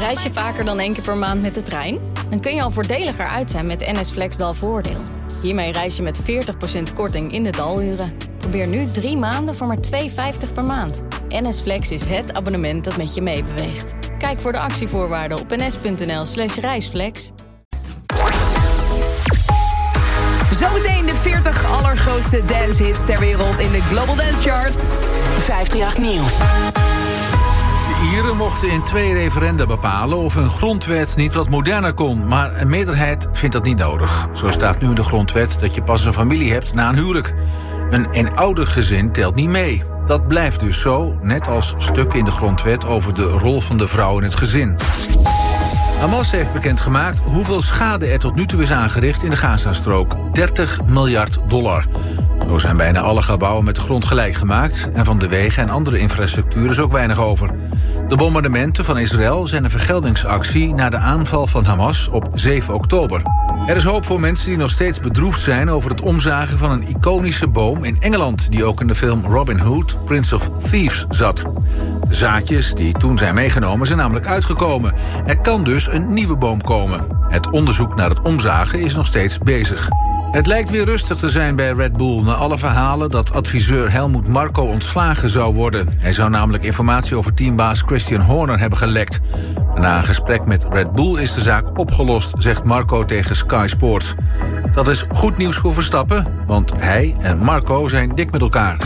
Reis je vaker dan één keer per maand met de trein? Dan kun je al voordeliger uit zijn met NS Flex Dalvoordeel. Hiermee reis je met 40% korting in de daluren. Probeer nu drie maanden voor maar 2,50 per maand. NS Flex is het abonnement dat met je meebeweegt. Kijk voor de actievoorwaarden op ns.nl slash reisflex. Zometeen de 40 allergrootste dancehits ter wereld in de Global Dance Charts. 538 Nieuws. Ieren mochten in twee referenda bepalen of hun grondwet niet wat moderner kon. Maar een meerderheid vindt dat niet nodig. Zo staat nu in de grondwet dat je pas een familie hebt na een huwelijk. Een eenouder gezin telt niet mee. Dat blijft dus zo, net als stukken in de grondwet over de rol van de vrouw in het gezin. Hamas heeft bekendgemaakt hoeveel schade er tot nu toe is aangericht in de Gazastrook. 30 miljard dollar. Zo zijn bijna alle gebouwen met grond gelijk gemaakt... en van de wegen en andere infrastructuur is ook weinig over. De bombardementen van Israël zijn een vergeldingsactie... na de aanval van Hamas op 7 oktober. Er is hoop voor mensen die nog steeds bedroefd zijn... over het omzagen van een iconische boom in Engeland... die ook in de film Robin Hood, Prince of Thieves, zat. De zaadjes die toen zijn meegenomen zijn namelijk uitgekomen. Er kan dus een nieuwe boom komen. Het onderzoek naar het omzagen is nog steeds bezig. Het lijkt weer rustig te zijn bij Red Bull na alle verhalen dat adviseur Helmoet Marco ontslagen zou worden. Hij zou namelijk informatie over teambaas Christian Horner hebben gelekt. Na een gesprek met Red Bull is de zaak opgelost, zegt Marco tegen Sky Sports. Dat is goed nieuws voor Verstappen, want hij en Marco zijn dik met elkaar.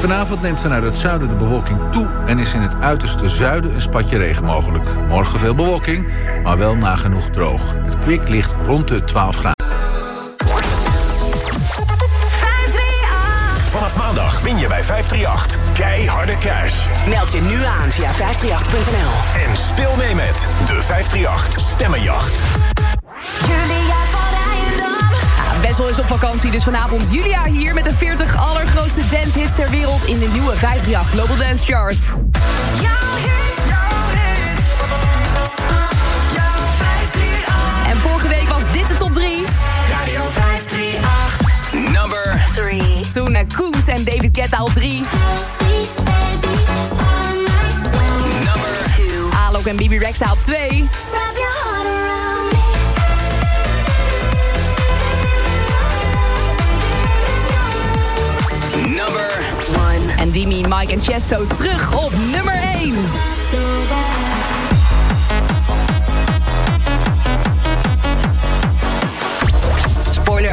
Vanavond neemt vanuit het zuiden de bewolking toe en is in het uiterste zuiden een spatje regen mogelijk. Morgen veel bewolking, maar wel nagenoeg droog. Het kwik ligt rond de 12 graden. Win je bij 538 keiharde cash. Meld je nu aan via 538.nl. En speel mee met de 538 Stemmenjacht. Ja, Wessel is op vakantie, dus vanavond Julia hier... met de 40 allergrootste dancehits ter wereld... in de nieuwe 538 Global Dance Chart. En vorige week was dit de top 3. Toen uh, Koens en David Guetta op 3. number 2. Alok en Bibi Rexa op 2. number 1. En Dimi, Mike en Chesto terug op nummer 1.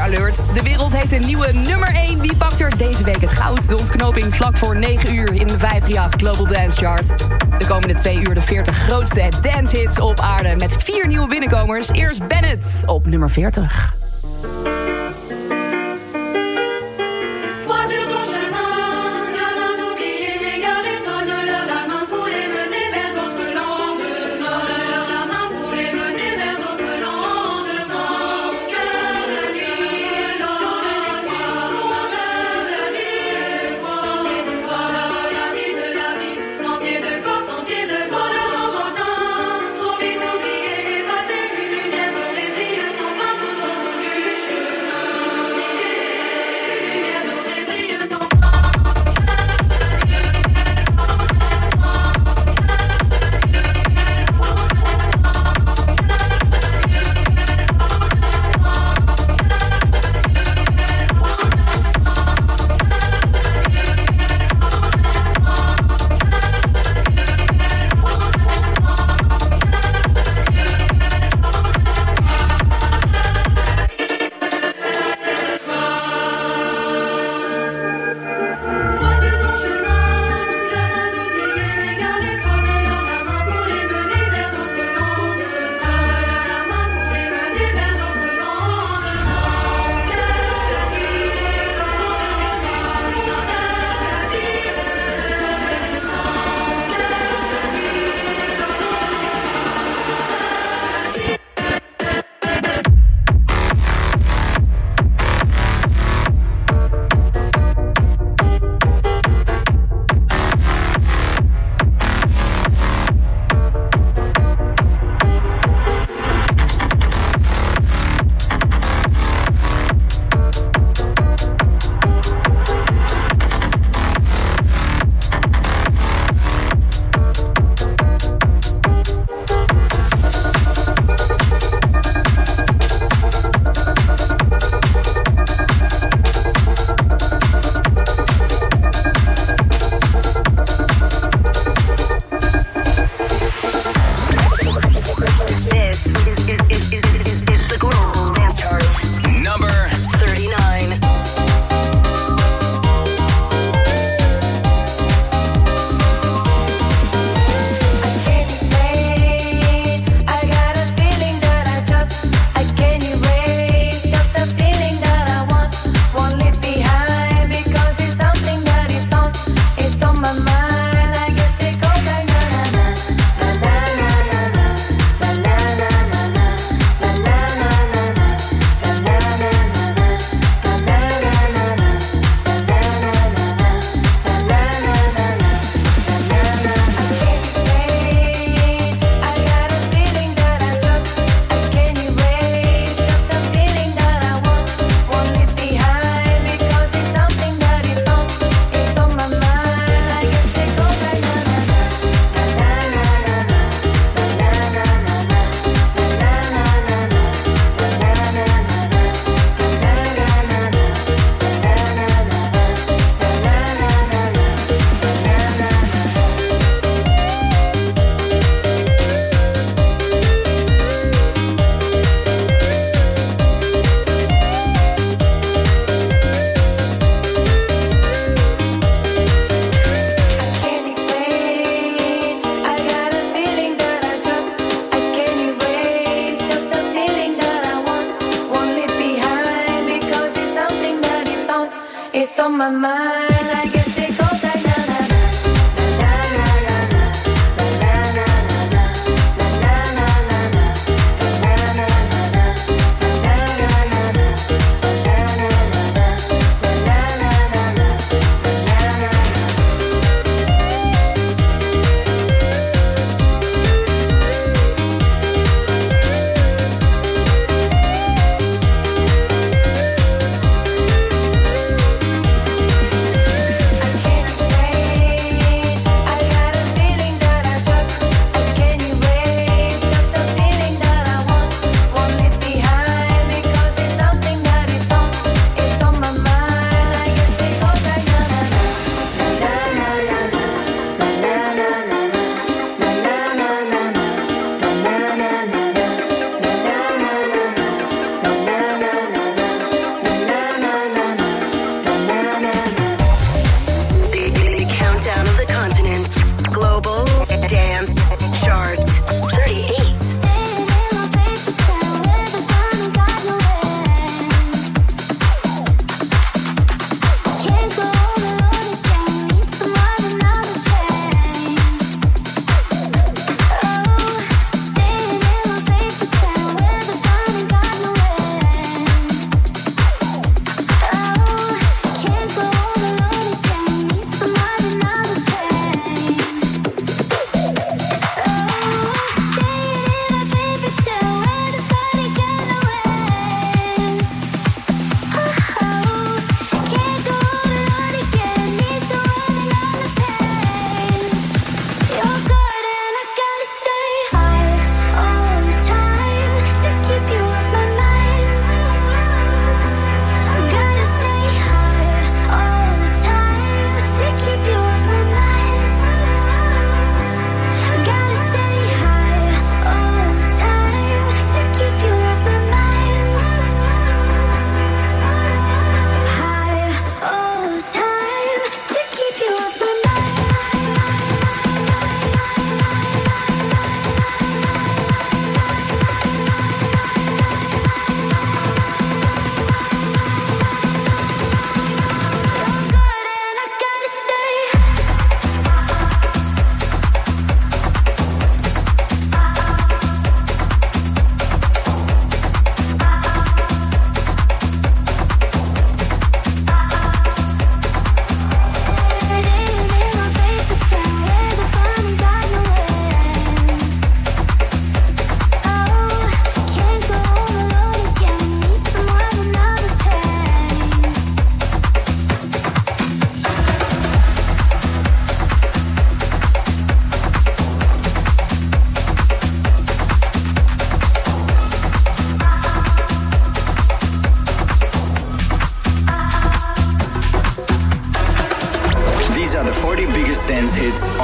Alert, de wereld heeft een nieuwe nummer 1. Wie pakt er deze week het goud? De ontknoping vlak voor 9 uur in de 538 Global Dance Chart. De komende 2 uur de 40 grootste dancehits op aarde... met vier nieuwe binnenkomers. Eerst Bennett op nummer 40.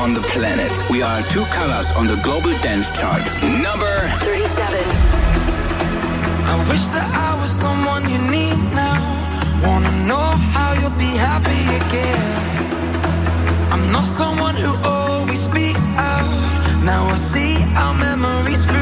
on the planet. We are two colors on the global dance chart. Number 37. I wish that I was someone you need now. Wanna know how you'll be happy again. I'm not someone who always speaks out. Now I see our memories through.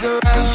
girl.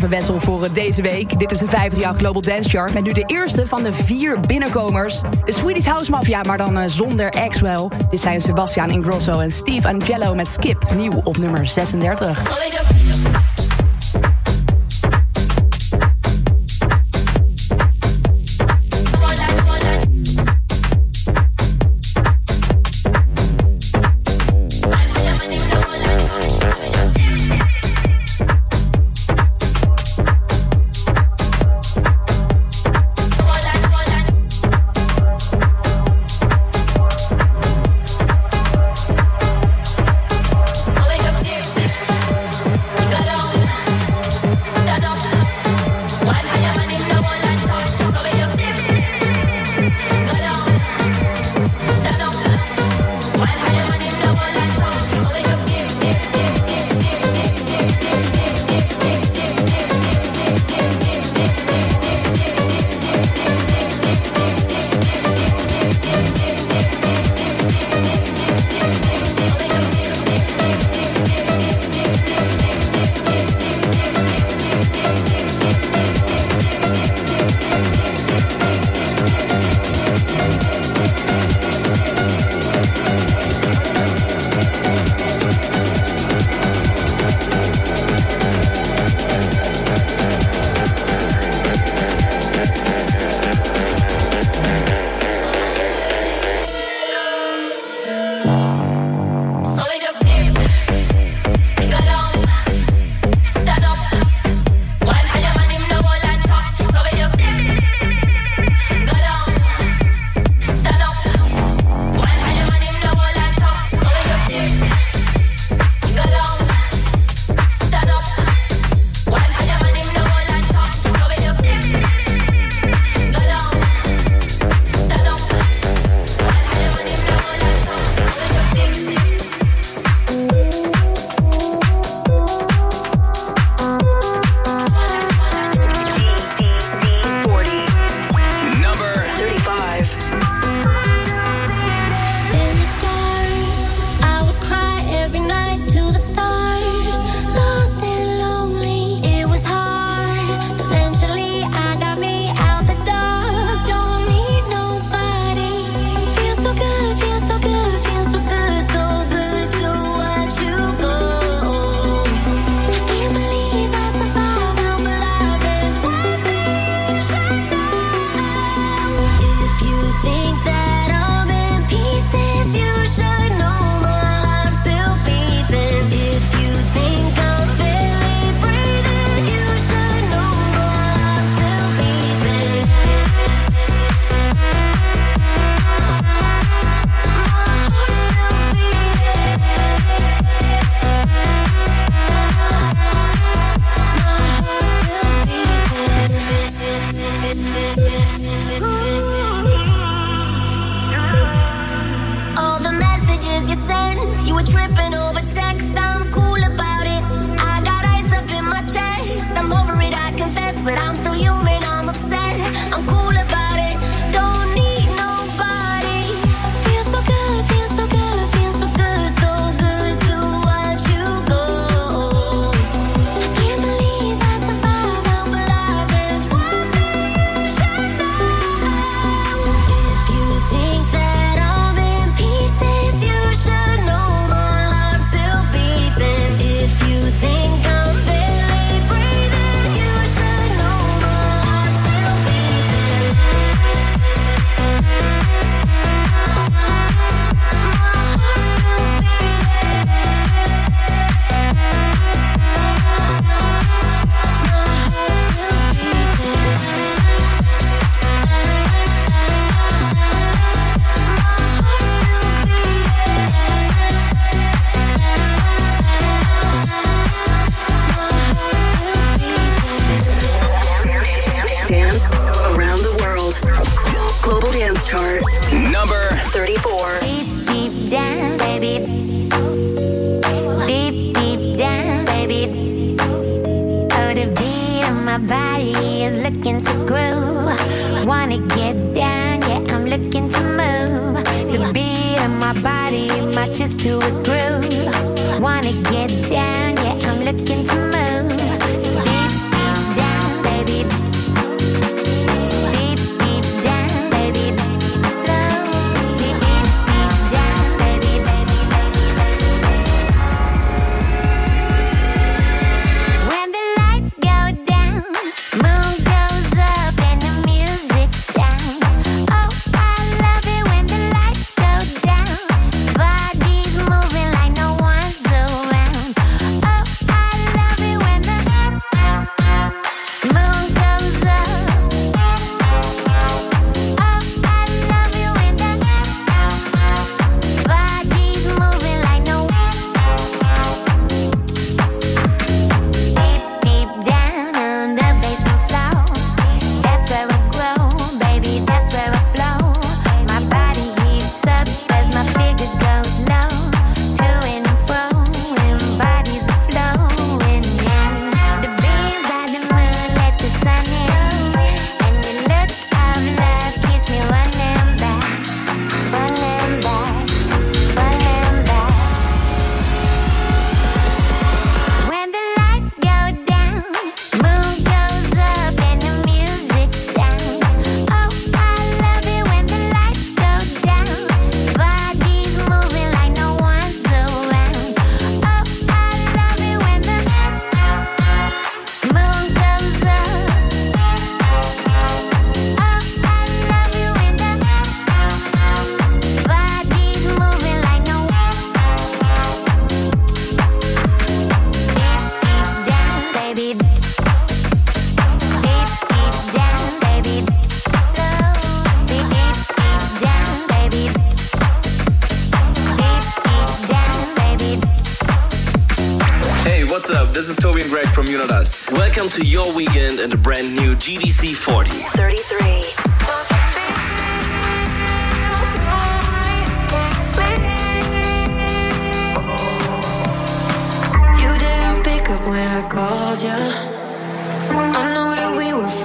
Marvin Wessel voor eh, deze week. Dit is de 50 jaar Global Dance Chart. Met nu de eerste van de vier binnenkomers. De Swedish House Mafia, maar dan eh, zonder Axwell. Dit zijn Sebastian Ingrosso en Steve Angelo met Skip. Nieuw op nummer 36.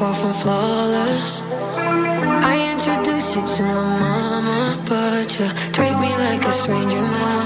far from flawless. I introduced you to my mama, but you treat me like a stranger now.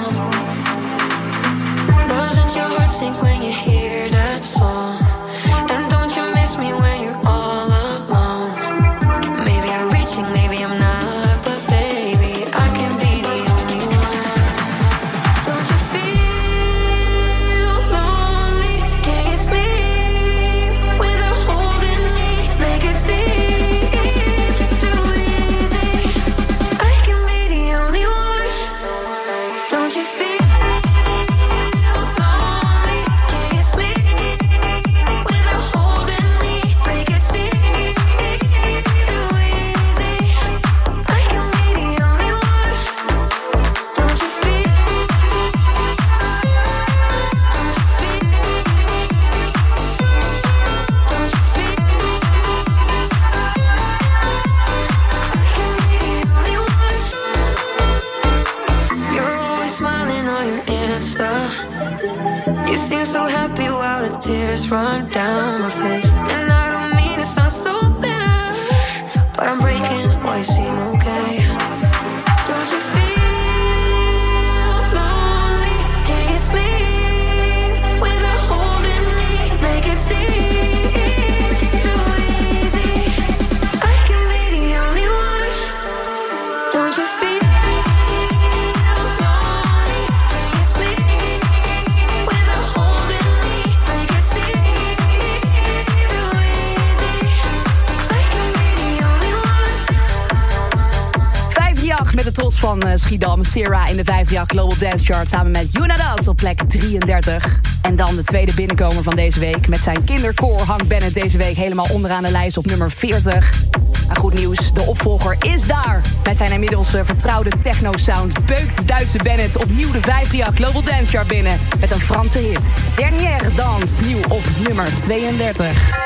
Sierra in de 538 Global Dance Chart samen met Yuna op plek 33. En dan de tweede binnenkomer van deze week. Met zijn kinderkoor hangt Bennett deze week helemaal onderaan de lijst op nummer 40. Maar goed nieuws, de opvolger is daar. Met zijn inmiddels eh, vertrouwde techno-sound beukt Duitse Bennett opnieuw de 538 Global Dance Chart binnen. Met een Franse hit. Dernière Dans, nieuw op nummer 32.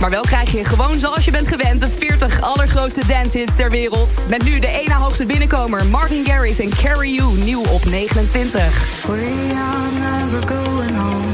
Maar wel krijg je gewoon zoals je bent gewend de 40 allergrootste dancehits ter wereld. Met nu de ene hoogste binnenkomer Martin Garrix en Carry You nieuw op 29. We are never going home.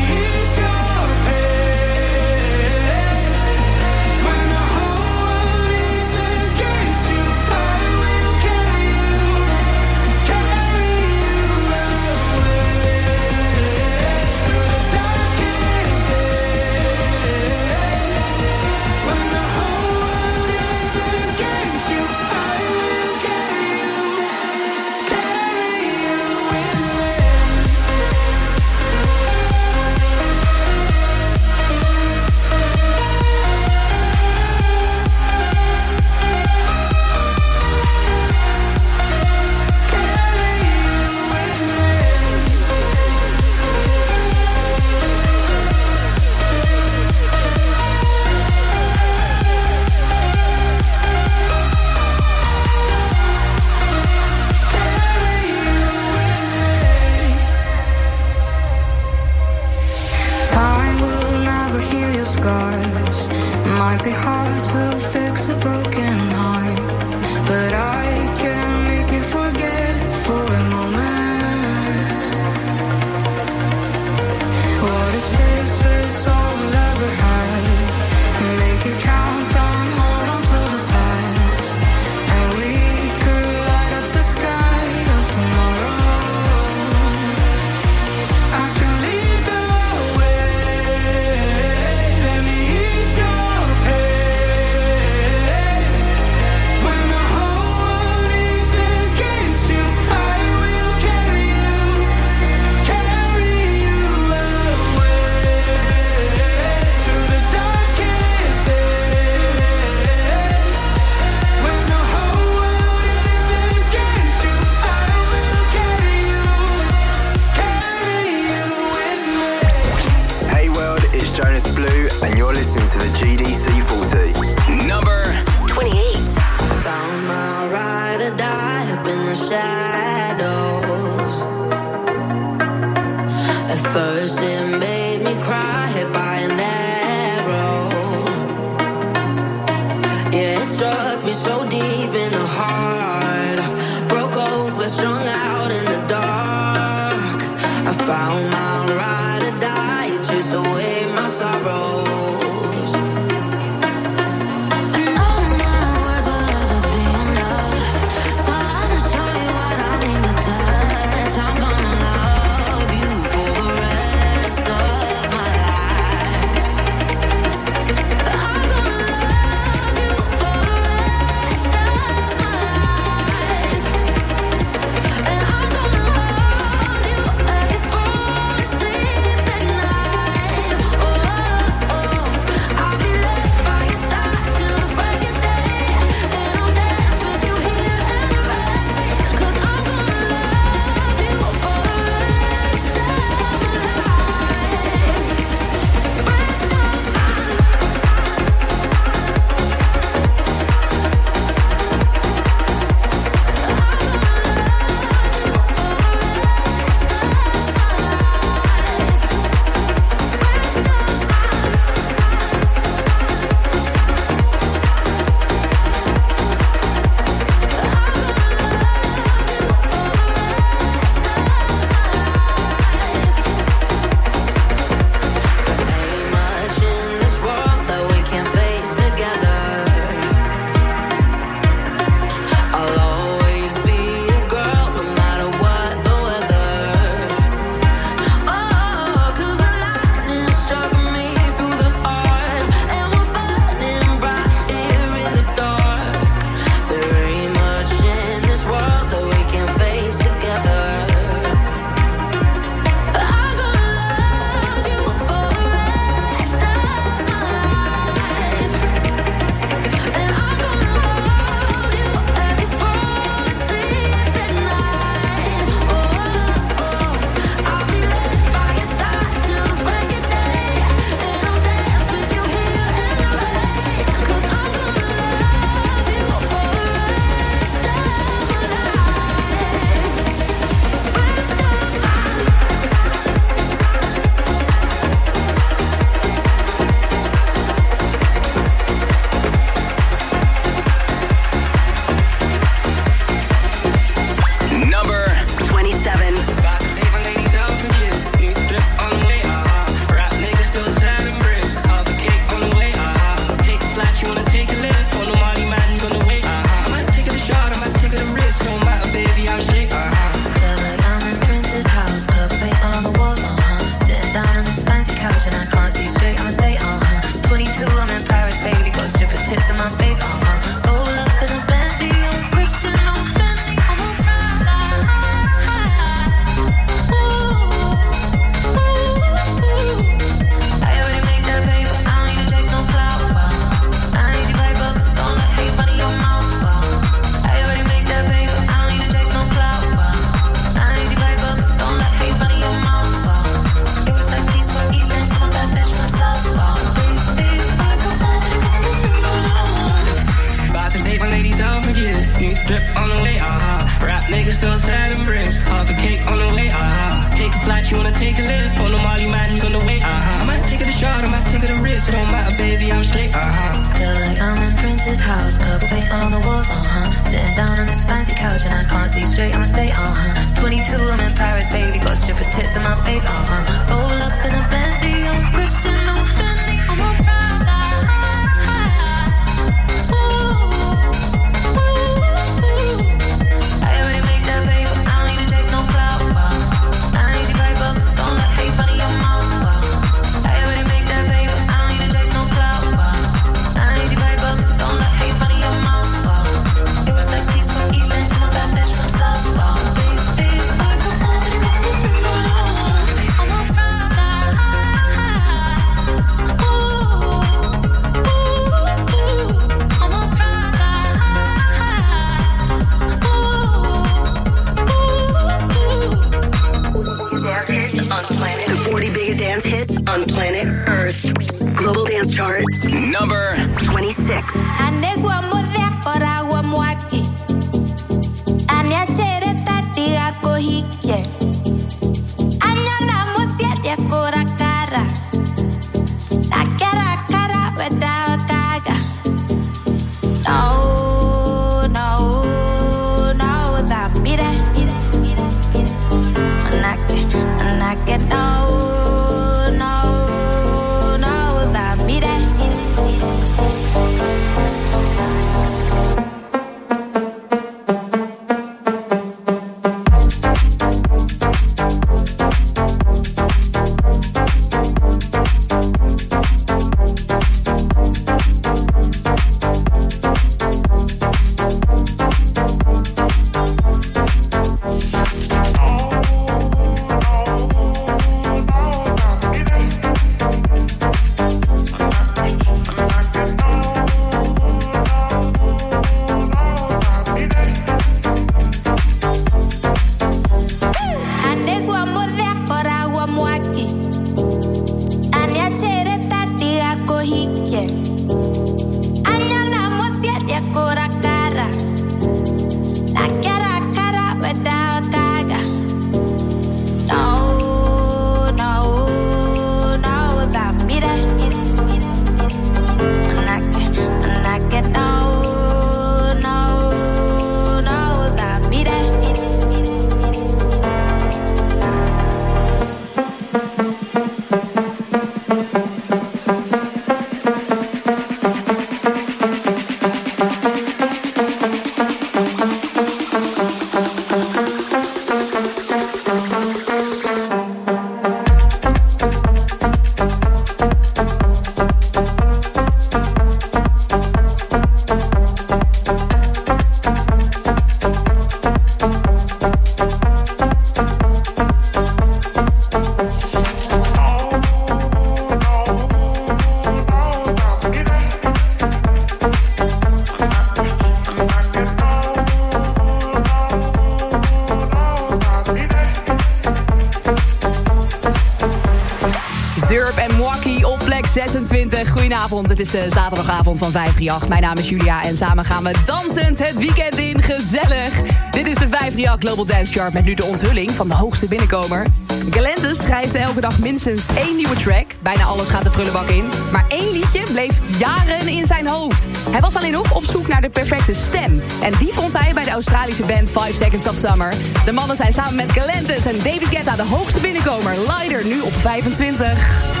Het is de zaterdagavond van 538. Mijn naam is Julia en samen gaan we dansend het weekend in. Gezellig. Dit is de 538 Global Dance Chart met nu de onthulling van de hoogste binnenkomer. Galantis schrijft elke dag minstens één nieuwe track. Bijna alles gaat de prullenbak in. Maar één liedje bleef jaren in zijn hoofd. Hij was alleen nog op zoek naar de perfecte stem. En die vond hij bij de Australische band 5 Seconds of Summer. De mannen zijn samen met Galantis en David Guetta de hoogste binnenkomer. Lider nu op 25.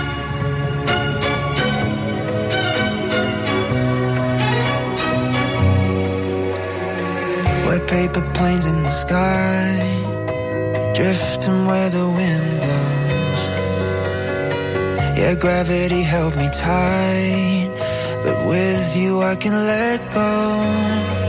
Paper planes in the sky, drifting where the wind blows. Yeah, gravity held me tight, but with you I can let go.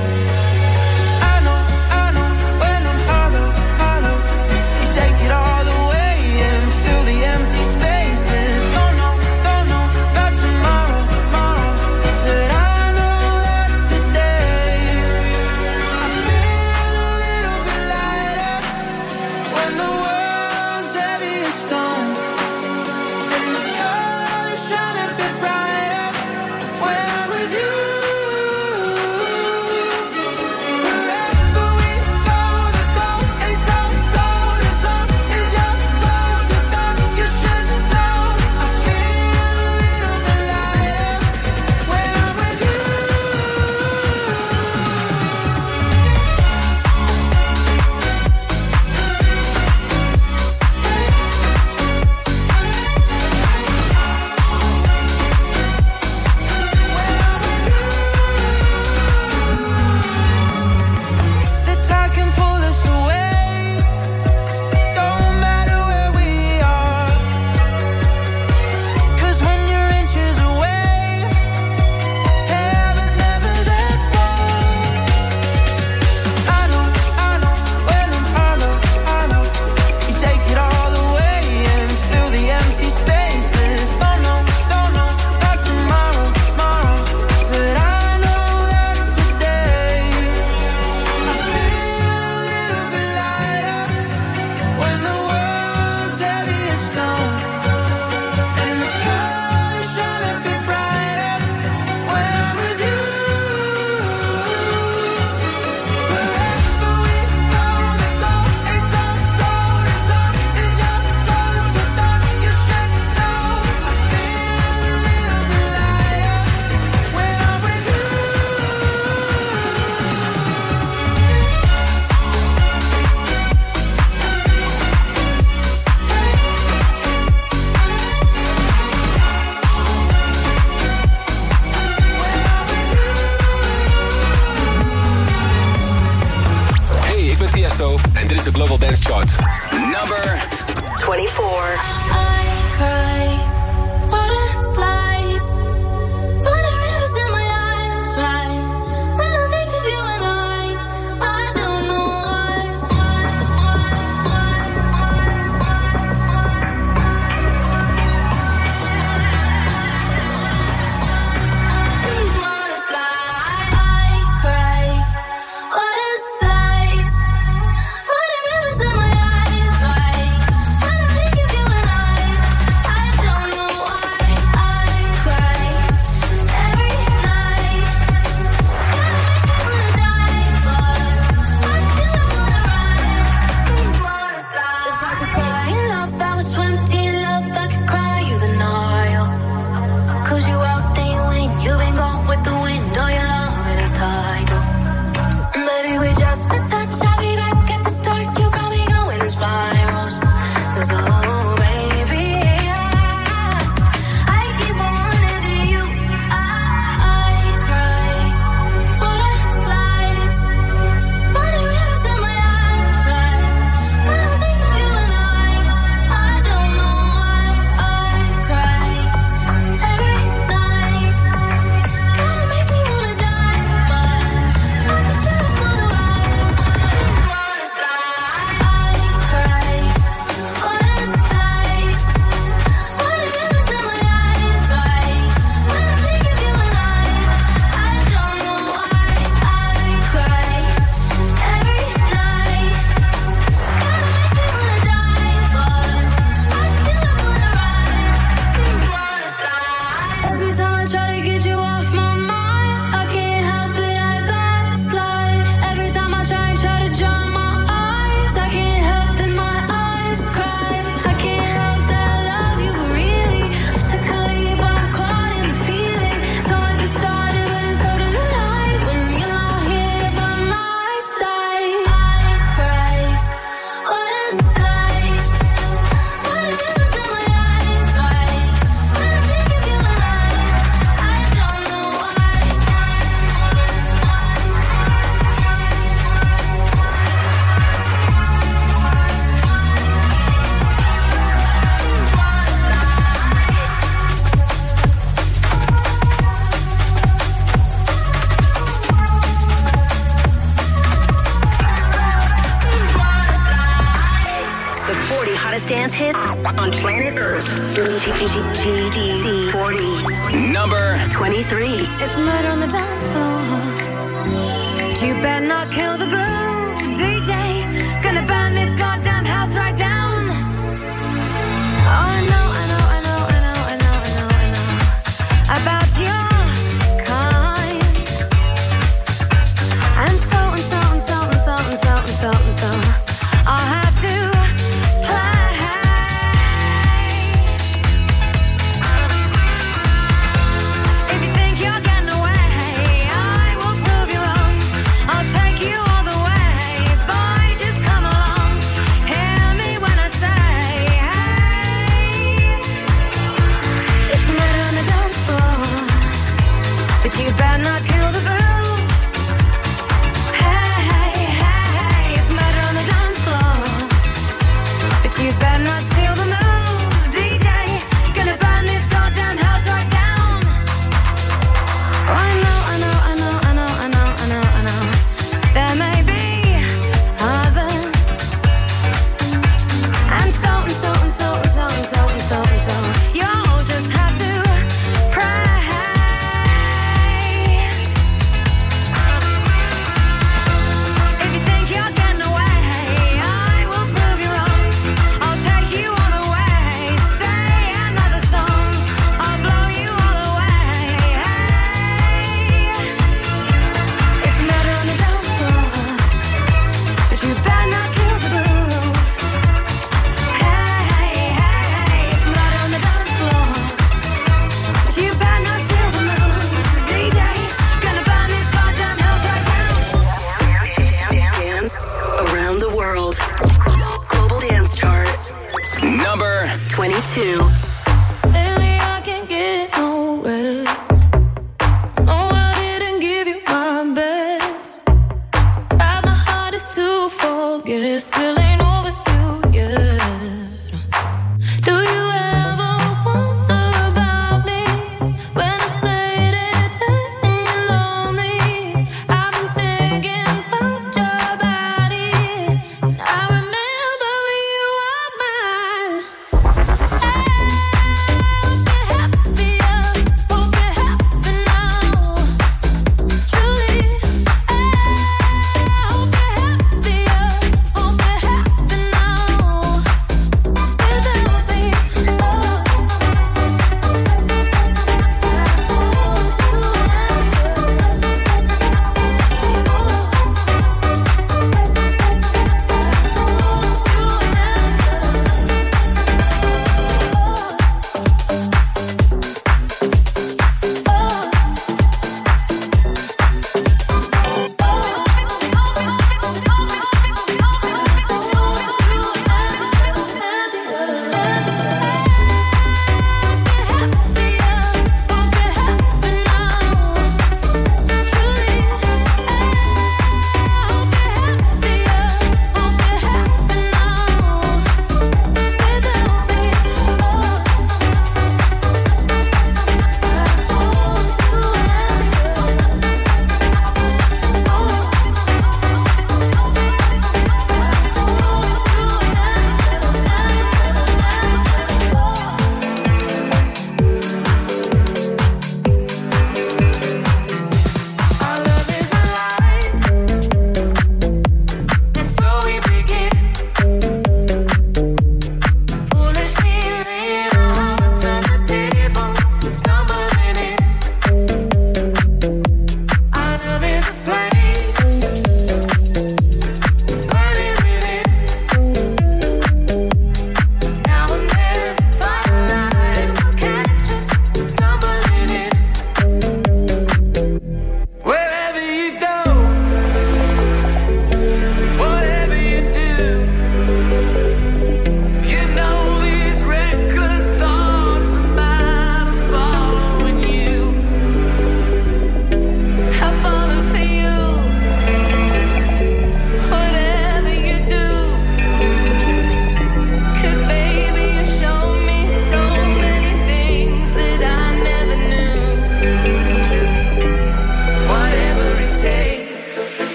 You better not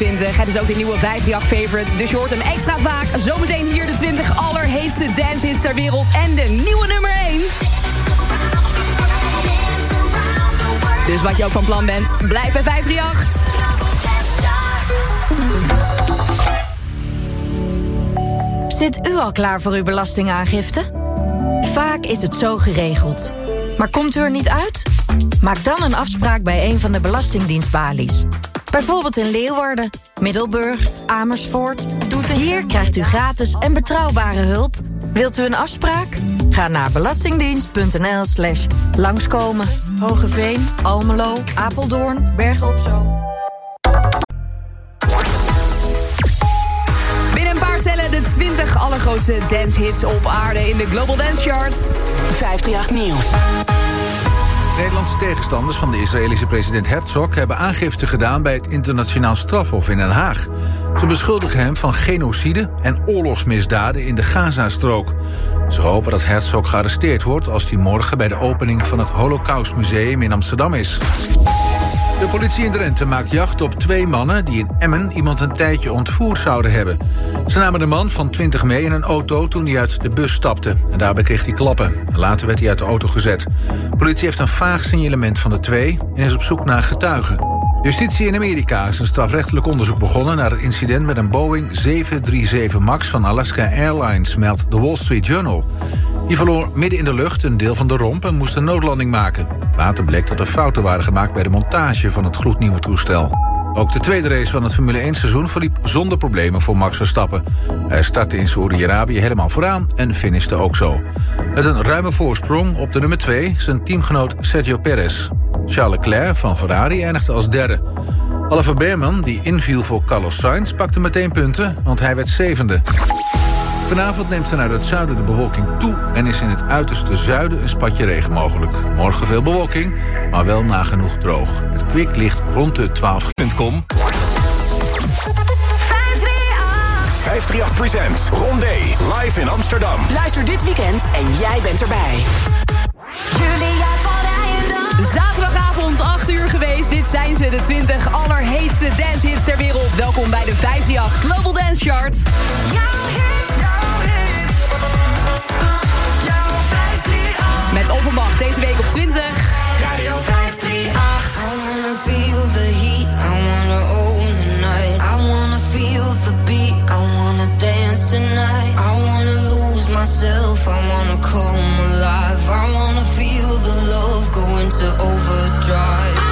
21. Het is ook de nieuwe 538 favorite, dus je hoort hem extra vaak. Zometeen hier de 20 allerheetste dancehits ter wereld en de nieuwe nummer 1. Dus wat je ook van plan bent, blijf bij 538. Zit u al klaar voor uw belastingaangifte? Vaak is het zo geregeld. Maar komt u er niet uit? Maak dan een afspraak bij een van de Belastingdienstbalies. Bijvoorbeeld in Leeuwarden, Middelburg, Amersfoort. Hier krijgt u gratis en betrouwbare hulp. Wilt u een afspraak? Ga naar belastingdienst.nl slash langskomen. Hogeveen, Almelo, Apeldoorn, Bergen op Zoom. Binnen een paar tellen de 20 allergrootste dancehits op aarde in de Global Dance Chart. 538 Nieuws. Nederlandse tegenstanders van de Israëlische president Herzog hebben aangifte gedaan bij het internationaal strafhof in Den Haag. Ze beschuldigen hem van genocide en oorlogsmisdaden in de Gazastrook. Ze hopen dat Herzog gearresteerd wordt als hij morgen bij de opening van het Holocaustmuseum in Amsterdam is. De politie in Drenthe maakt jacht op twee mannen die in Emmen iemand een tijdje ontvoerd zouden hebben. Ze namen de man van 20 mee in een auto toen hij uit de bus stapte. En daarbij kreeg hij klappen. Later werd hij uit de auto gezet. De politie heeft een vaag signalement van de twee en is op zoek naar getuigen. Justitie in Amerika is een strafrechtelijk onderzoek begonnen naar het incident met een Boeing 737 MAX van Alaska Airlines, meldt The Wall Street Journal. Die verloor midden in de lucht een deel van de romp en moest een noodlanding maken. Later bleek dat er fouten waren gemaakt bij de montage van het gloednieuwe toestel. Ook de tweede race van het Formule 1 seizoen verliep zonder problemen voor Max Verstappen. Hij startte in Saoedi-Arabië helemaal vooraan en finishte ook zo. Met een ruime voorsprong op de nummer 2 zijn teamgenoot Sergio Perez. Charles Leclerc van Ferrari eindigde als derde. Oliver Beerman, die inviel voor Carlos Sainz, pakte meteen punten, want hij werd zevende. Vanavond neemt vanuit het zuiden de bewolking toe en is in het uiterste zuiden een spatje regen mogelijk. Morgen veel bewolking, maar wel nagenoeg droog. Het kwik ligt rond de 12.com. 538 Presents Rondé, live in Amsterdam. Luister dit weekend en jij bent erbij. Julia van Rijendam. Zaterdagavond 8 uur geweest. Dit zijn ze, de 20 allerheetste dancehits ter wereld. Welkom bij de 538 Global Dance Chart. Jouw hit, 538. Met Offenbach deze week op 20. Radio 538. I wanna feel the heat, I wanna own the night. I wanna feel the beat, I wanna dance tonight. I wanna lose myself, I wanna come alive. I wanna feel the love go into overdrive.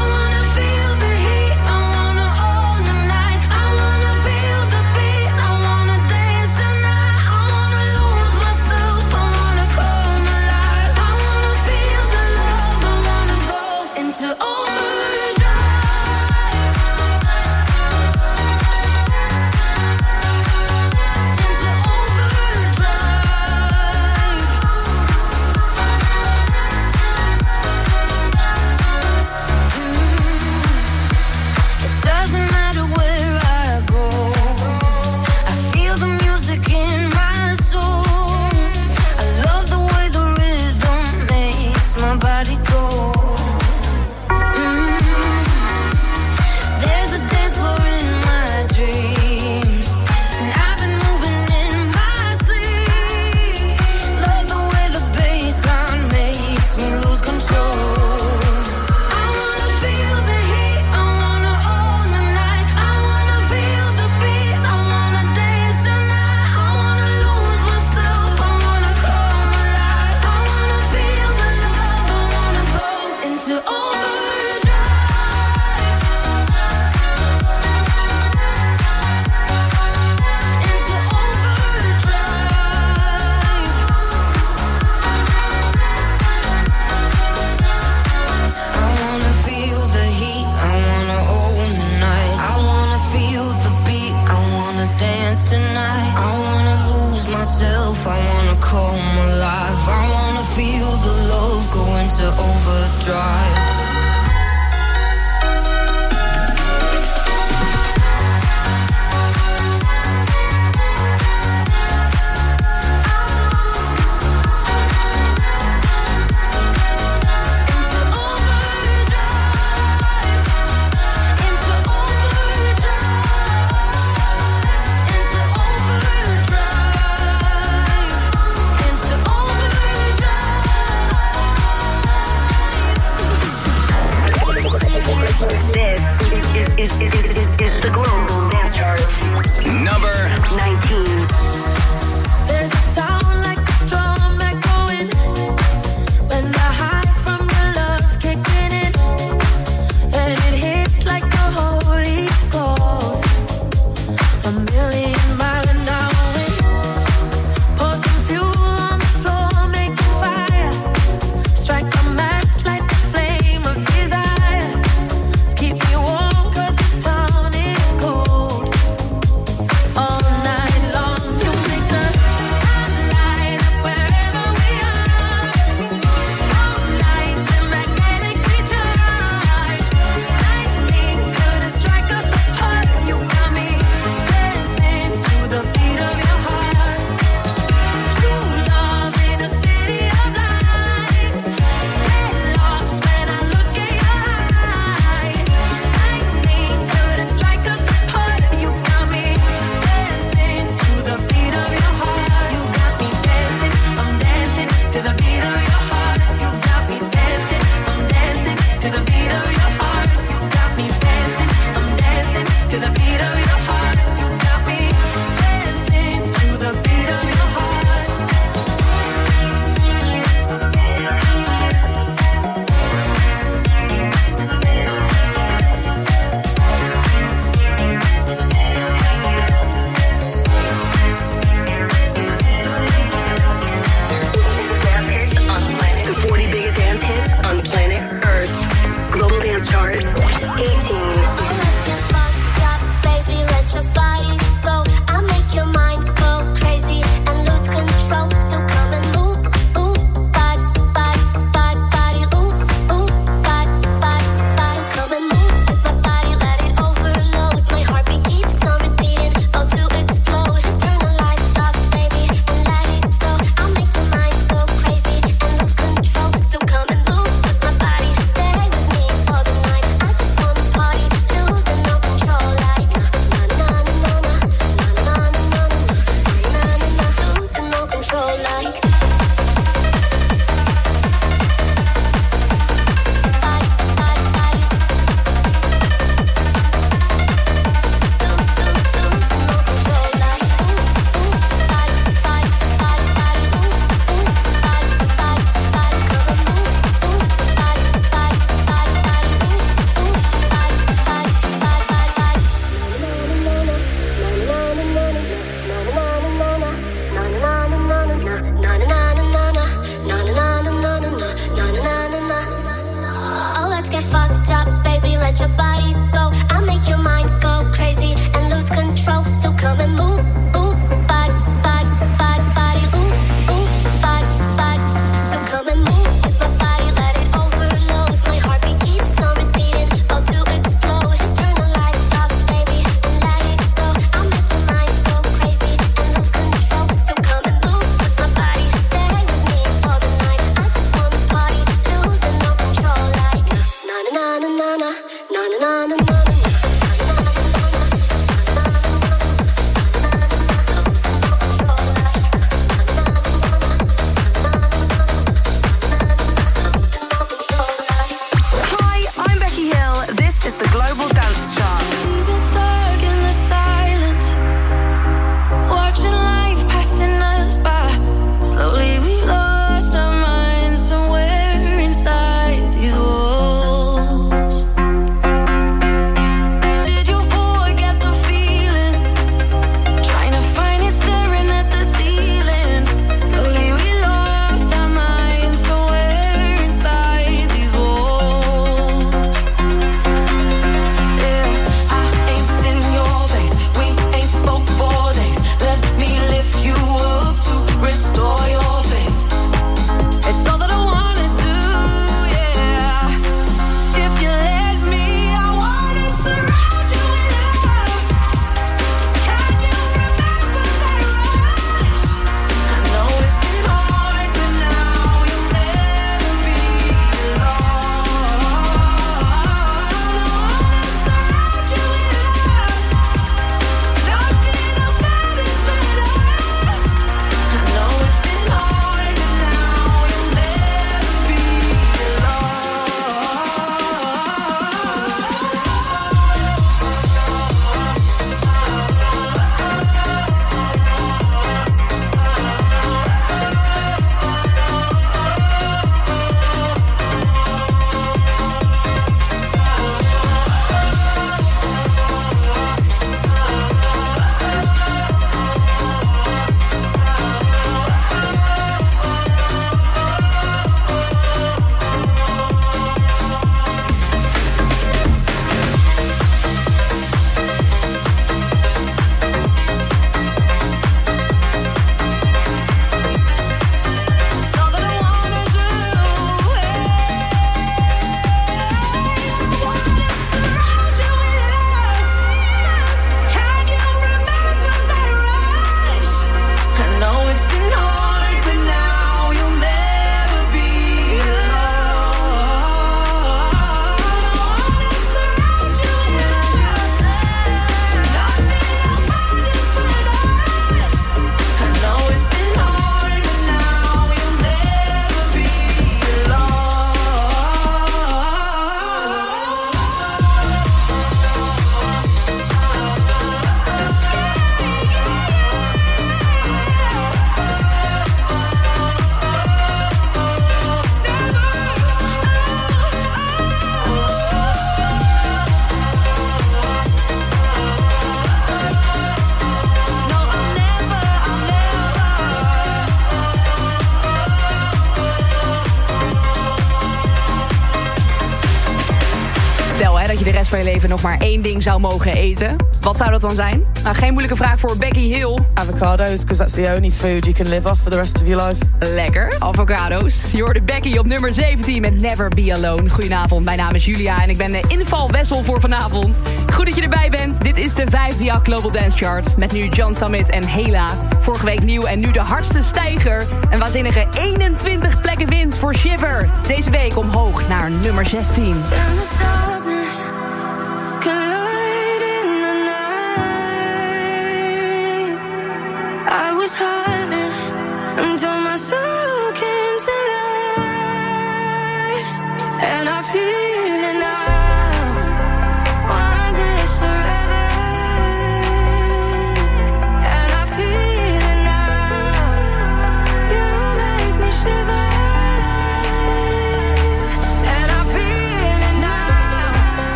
Van je leven nog maar één ding zou mogen eten, wat zou dat dan zijn? Nou, geen moeilijke vraag voor Becky Hill. Avocados, because that's the only food you can live off for the rest of your life. Lekker, avocado's. Je hoorde Becky op nummer 17 met Never Be Alone. Goedenavond, mijn naam is Julia en ik ben de invalwessel voor vanavond. Goed dat je erbij bent. Dit is de 5 Global Dance Chart met nu John Summit en Hela. Vorige week nieuw en nu de hardste stijger. Een waanzinnige 21 plekken winst voor Shiver. Deze week omhoog naar nummer 16.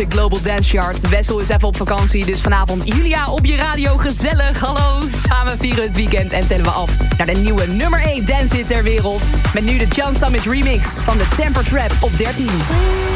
De Global Dance Chart. Wessel is even op vakantie, dus vanavond Julia op je radio. Gezellig, hallo. Samen vieren het weekend en tellen we af naar de nieuwe nummer 1 dance hit ter wereld. Met nu de John Summit remix van de Temper Trap op 13.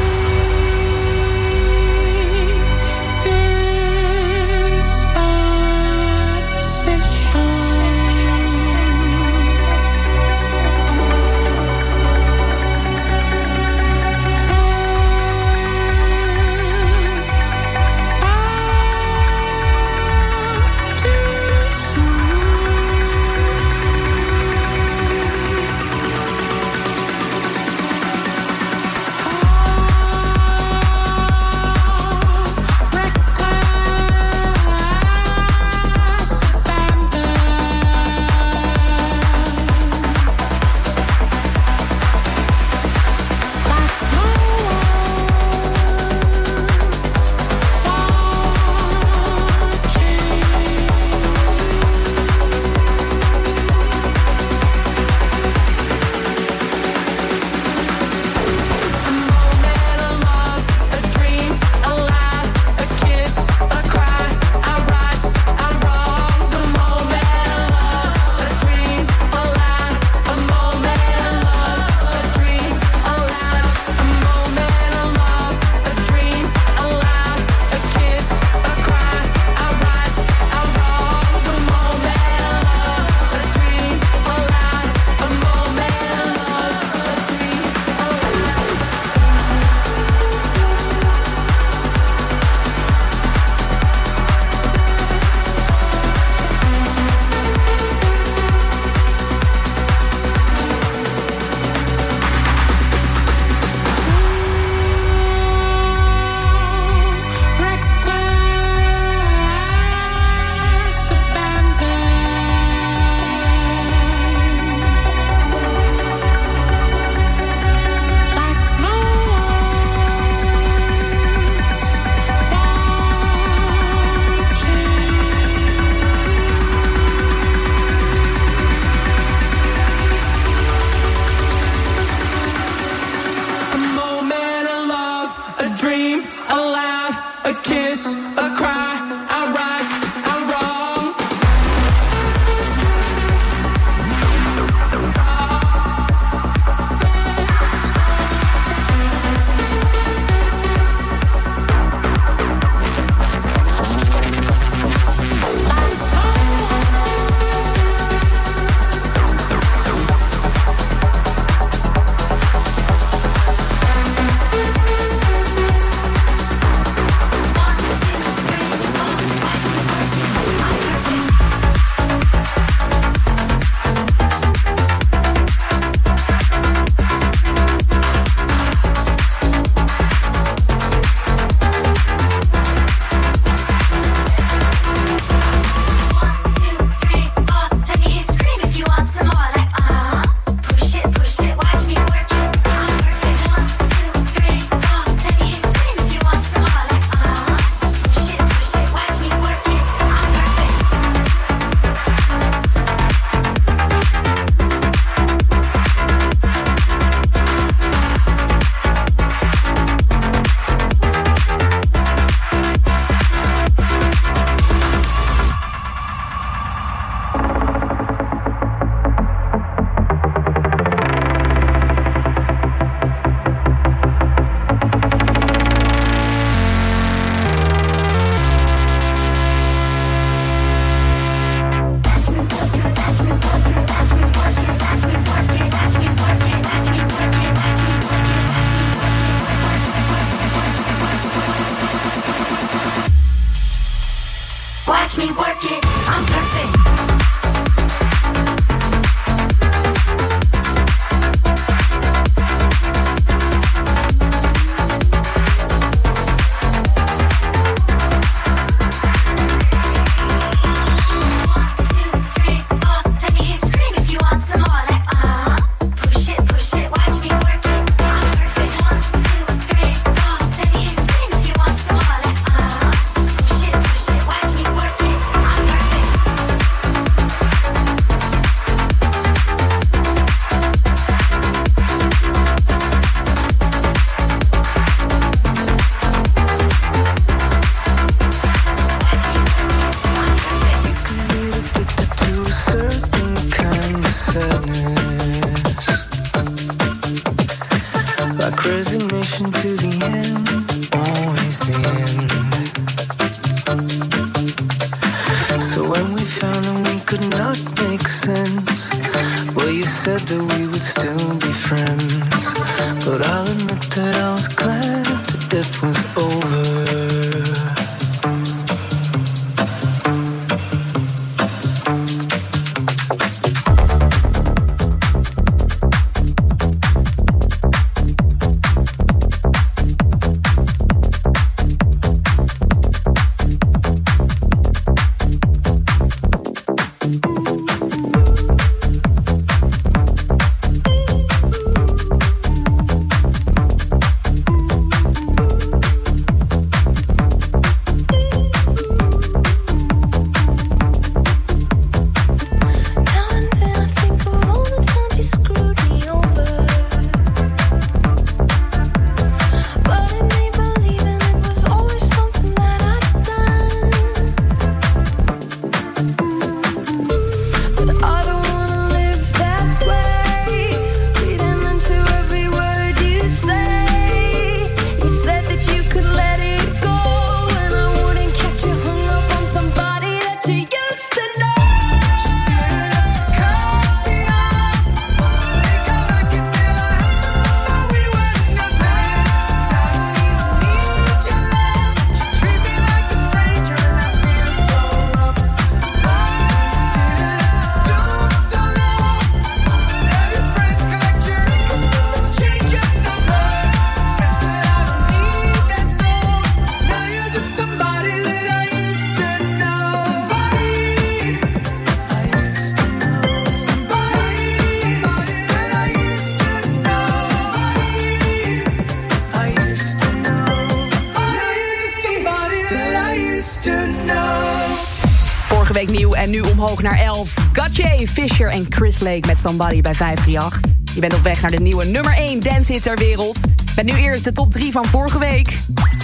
Somebody bij 538. Je bent op weg naar de nieuwe nummer 1 dancehit ter wereld. Met nu eerst de top 3 van vorige week.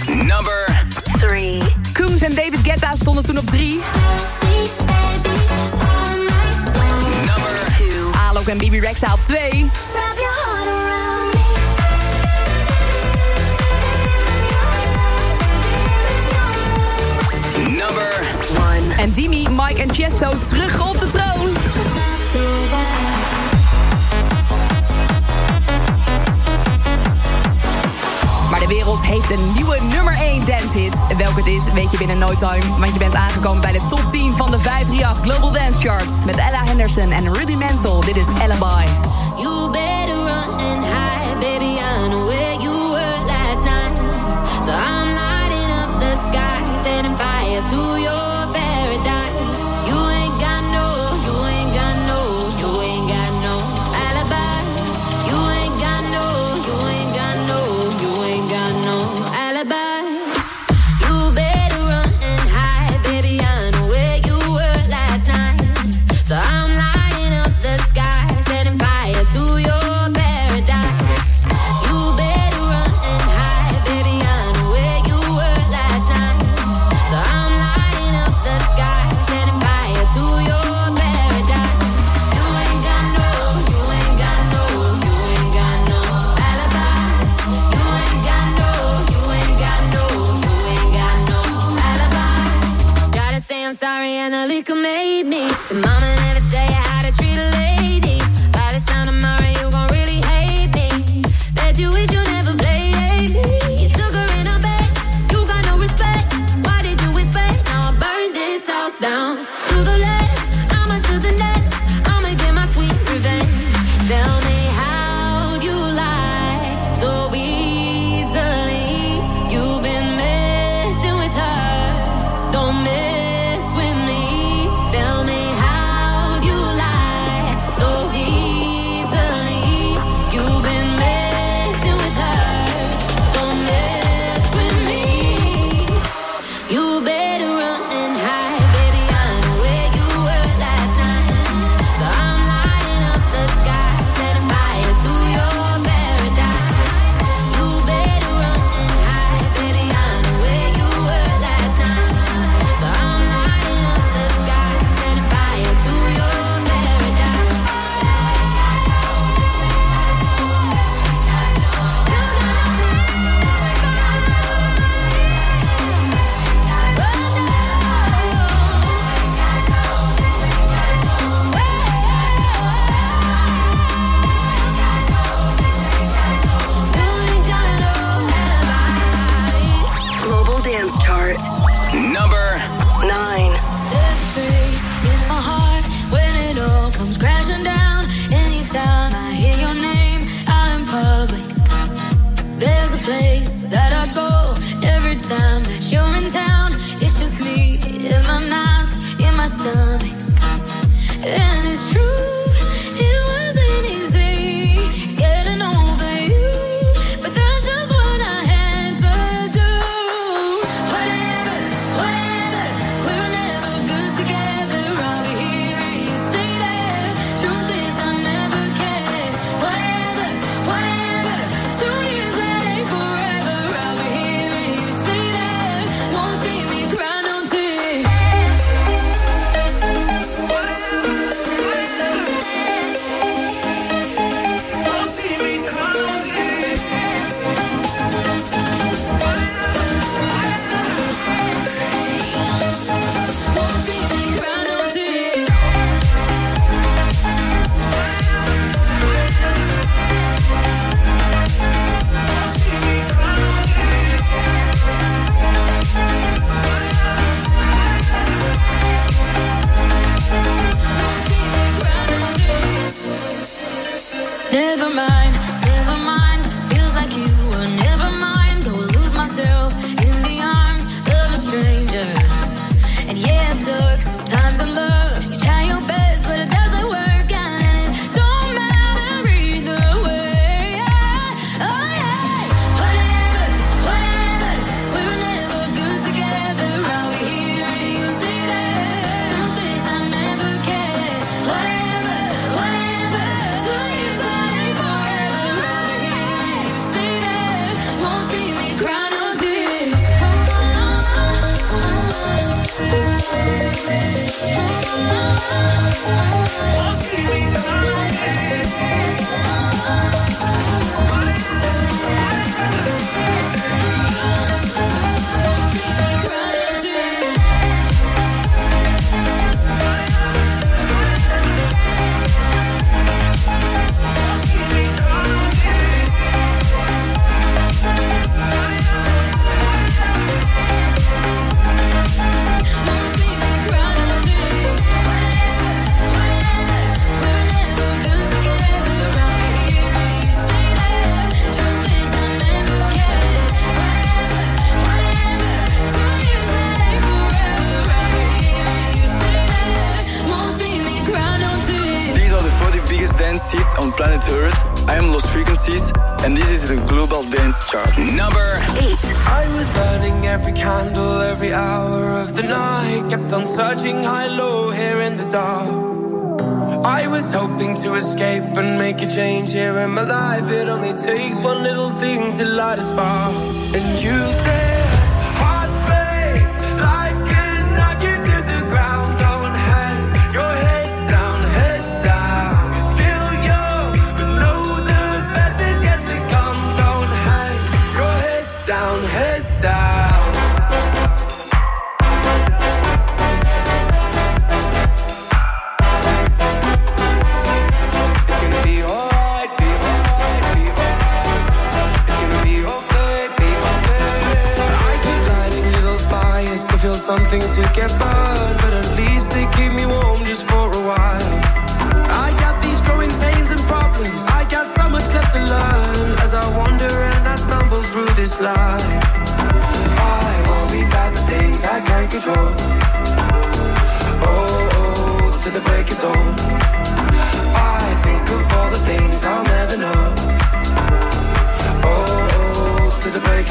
Number 3. Coombs en David Guetta stonden toen op 3. Number 2. Alok en Bibi Rexa op 2. En Dimi, Mike en Chesso terug op de troon. Maar de wereld heeft een nieuwe nummer 1 dancehit. Welke het is, weet je binnen no time. Want je bent aangekomen bij de top 10 van de 538 Global Dance Charts. Met Ella Henderson en Ruby Mantle. Dit is Alibi. You better run and hide, baby. I know where you were last night. So I'm lighting up the sky, Sending fire to your paradise.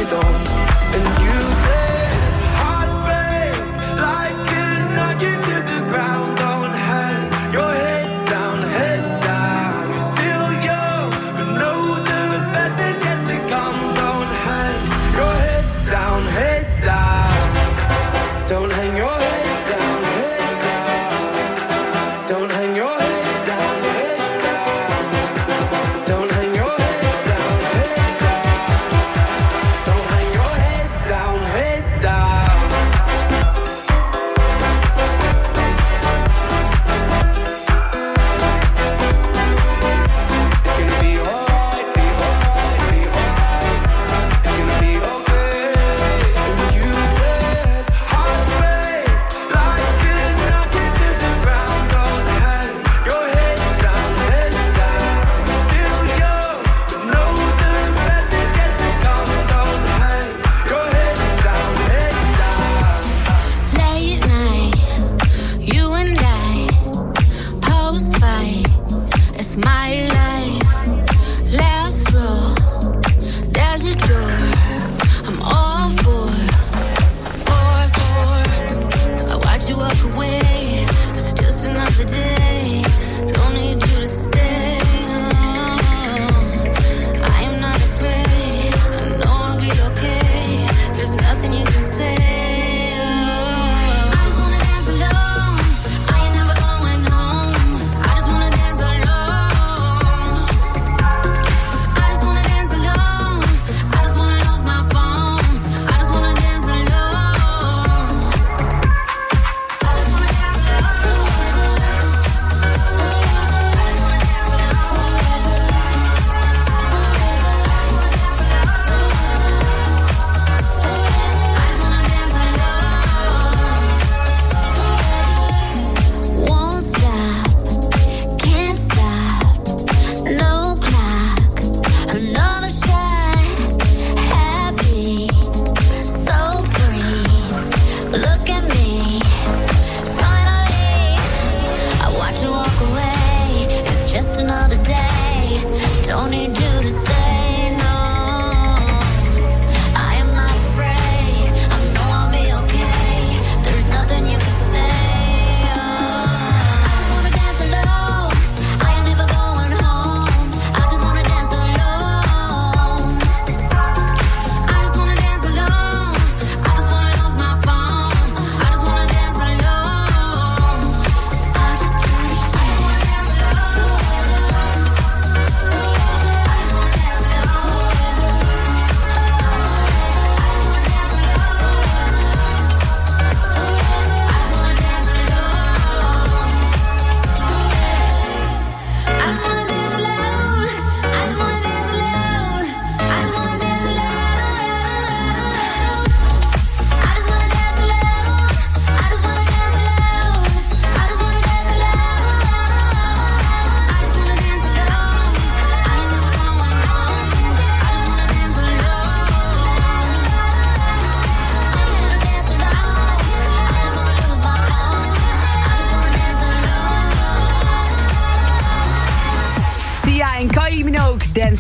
To the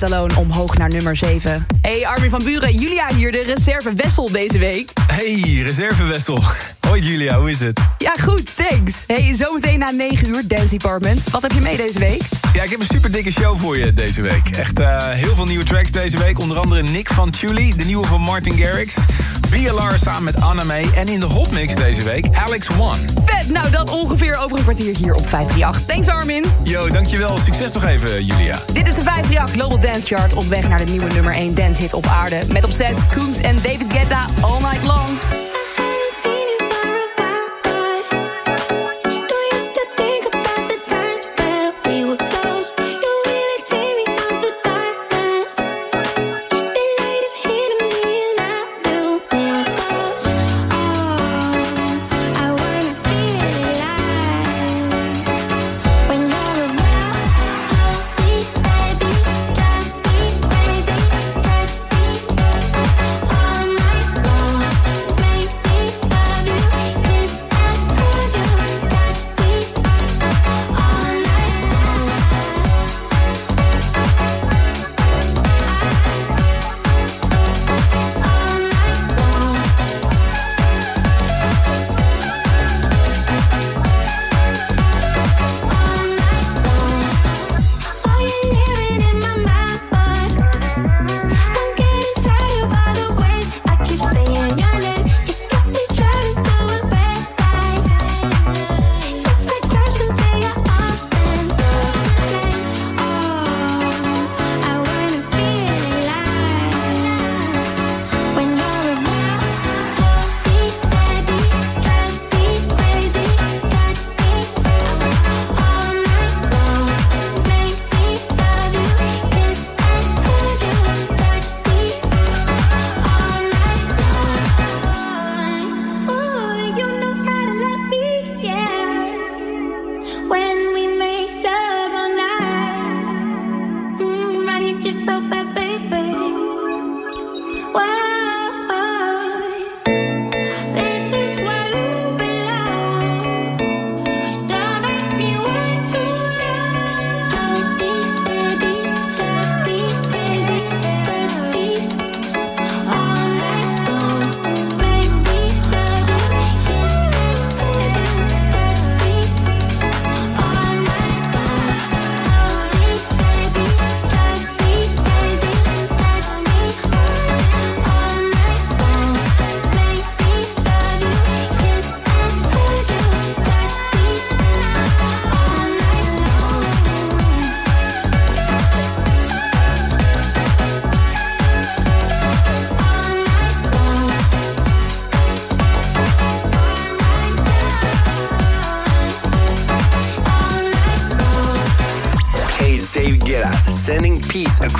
Alone omhoog naar nummer 7. Hey Armin van Buren, Julia hier, de reserve Wessel deze week. Hey, reservewessel. Hoi Julia, hoe is het? Ja, goed, thanks. Hey, zometeen na 9 uur, Dance Department. Wat heb je mee deze week? Ja, ik heb een super dikke show voor je deze week. Echt eh, heel veel nieuwe tracks deze week. Onder andere Nick van Tully, de nieuwe van Martin Garrix. BLR samen met Anna May. En in de hotmix deze week, Alex One. Vet, nou dat ongeveer over een kwartier hier op 538. Thanks Armin. Yo, dankjewel. Succes nog even, Julia. Dit is de 538 Global Dance Chart op weg naar de nieuwe nummer 1 dance hit op aarde. Met op 6 Koens en David Guetta All Night Long.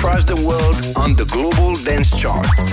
Across the world on the Global Dance Chart.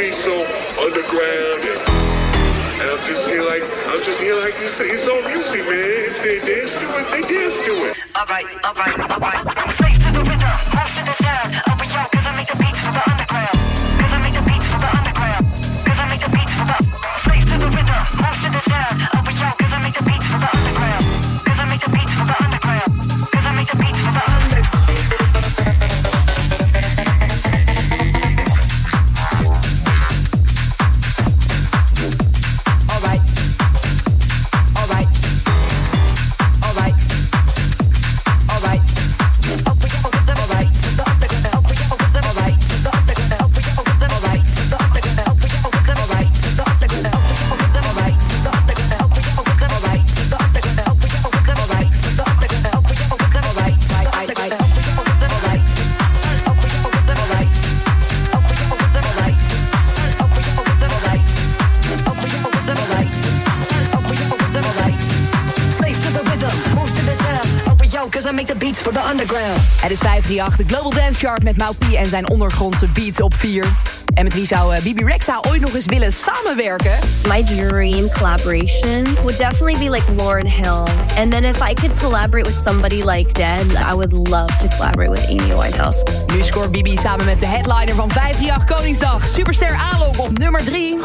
be so underground and, and I'm just here like I'm just here like it's, it's all music, man. They dance to it, they dance to it. All right, all right, all right. Het is 538, de Global Dance Chart met Maupie en zijn ondergrondse beats op 4. En met wie zou uh, Bibi Rexa ooit nog eens willen samenwerken? My dream collaboration would definitely be like Lauren Hill. And then if I could collaborate with somebody like Dan, I would love to collaborate with Amy Winehouse. Nu scoort Bibi samen met de headliner van 538 Koningsdag, Superster Alok op nummer 3.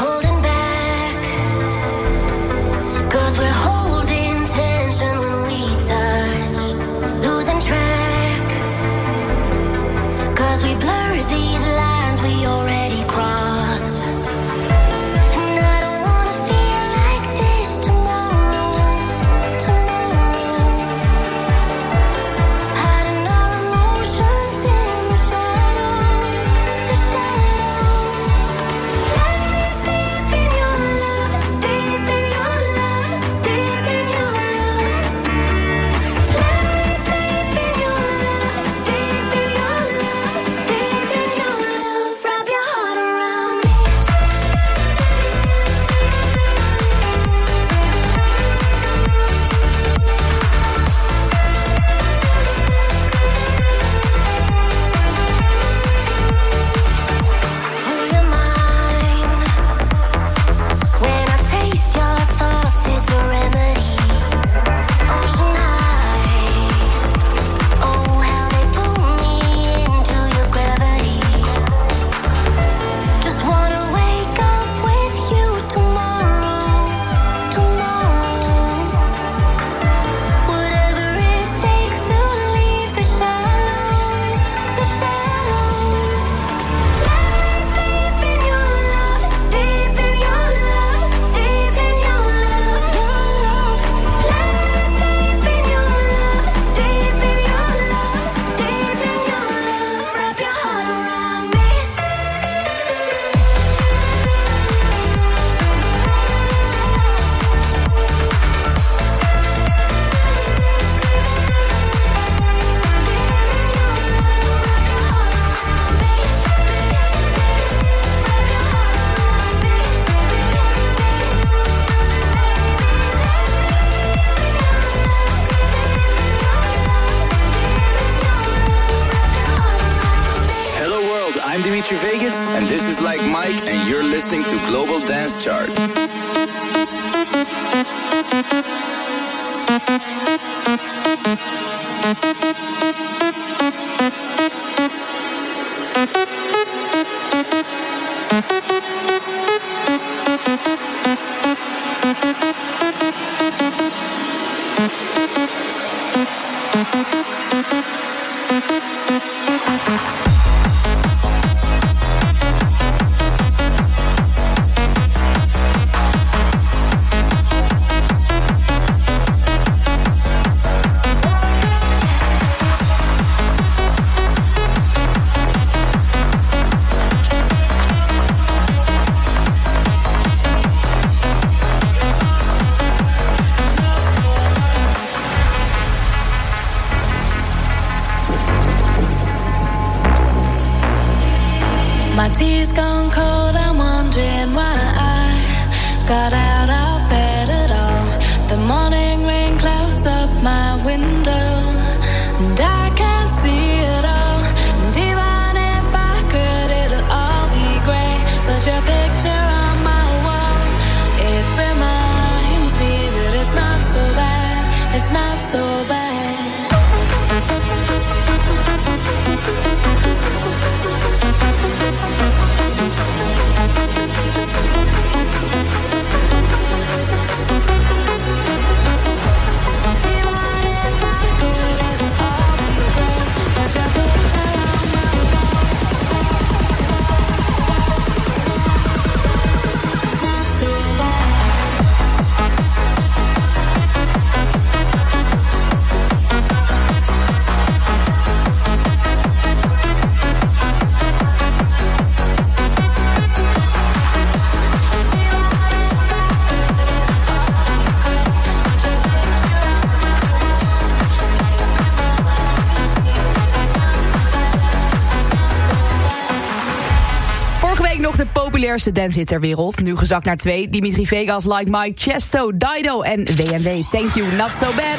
Populairste dancehit ter wereld. Nu gezakt naar twee. Dimitri Vegas, Like Mike, Chesto, Dido en WMW. Thank you, not so bad.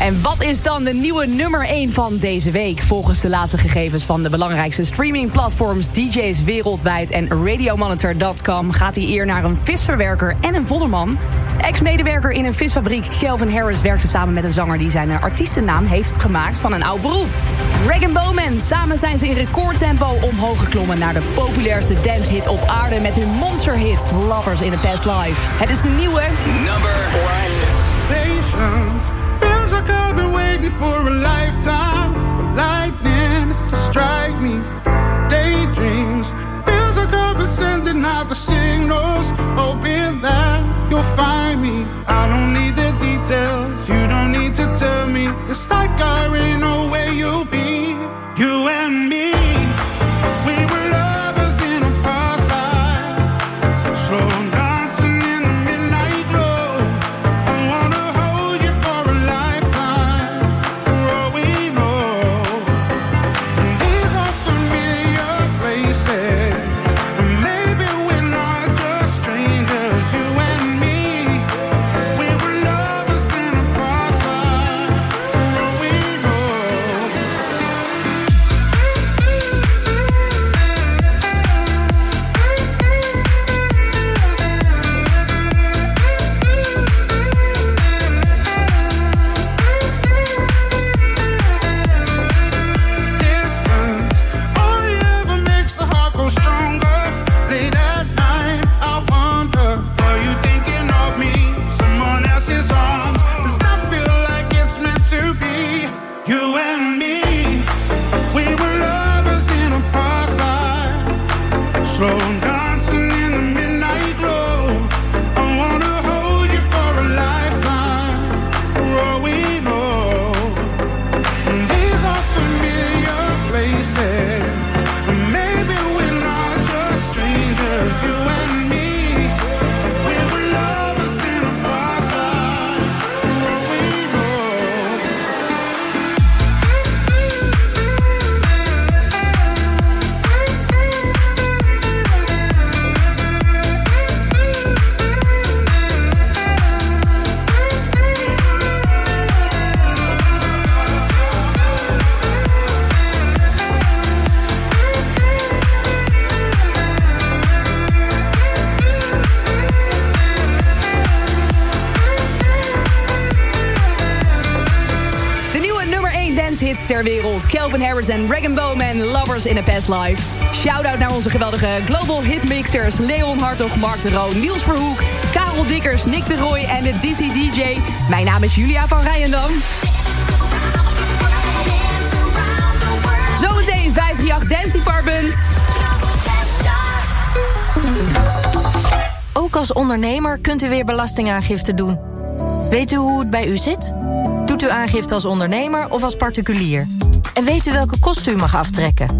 En wat is dan de nieuwe nummer 1 van deze week? Volgens de laatste gegevens van de belangrijkste streamingplatforms, DJ's wereldwijd en radiomonitor.com gaat die eer naar een visverwerker en een vodderman. Ex-medewerker in een visfabriek Kelvin Harris werkte samen met een zanger die zijn artiestennaam heeft gemaakt van een oud beroep. Rag Bowman. Samen zijn ze in recordtempo omhoog geklommen naar de populairste dancehit op aarde met hun monsterhit Lovers in a Past Life. Het is de nieuwe Number Patience feels like I've been waiting for a lifetime for lightning to strike me. Daydreams feels like I've been sending out the signals, hoping that you'll find me. I don't need En Rag Bowman, Lovers in a Past Life. Shout-out naar onze geweldige global hitmixers... Leon Hartog, Mark de Roo, Niels Verhoek... Karel Dikkers, Nick de Roy en de Dizzy DJ. Mijn naam is Julia van Rijendam. Zometeen 538 Dance Department. Ook als ondernemer kunt u weer belastingaangifte doen. Weet u hoe het bij u zit? Doet u aangifte als ondernemer of als particulier? En weet u welke kosten u mag aftrekken?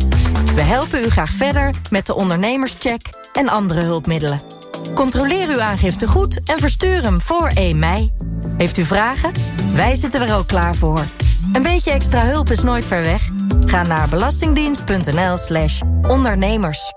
We helpen u graag verder met de ondernemerscheck en andere hulpmiddelen. Controleer uw aangifte goed en verstuur hem voor 1 mei. Heeft u vragen? Wij zitten er ook klaar voor. Een beetje extra hulp is nooit ver weg. Ga naar belastingdienst.nl slash ondernemers.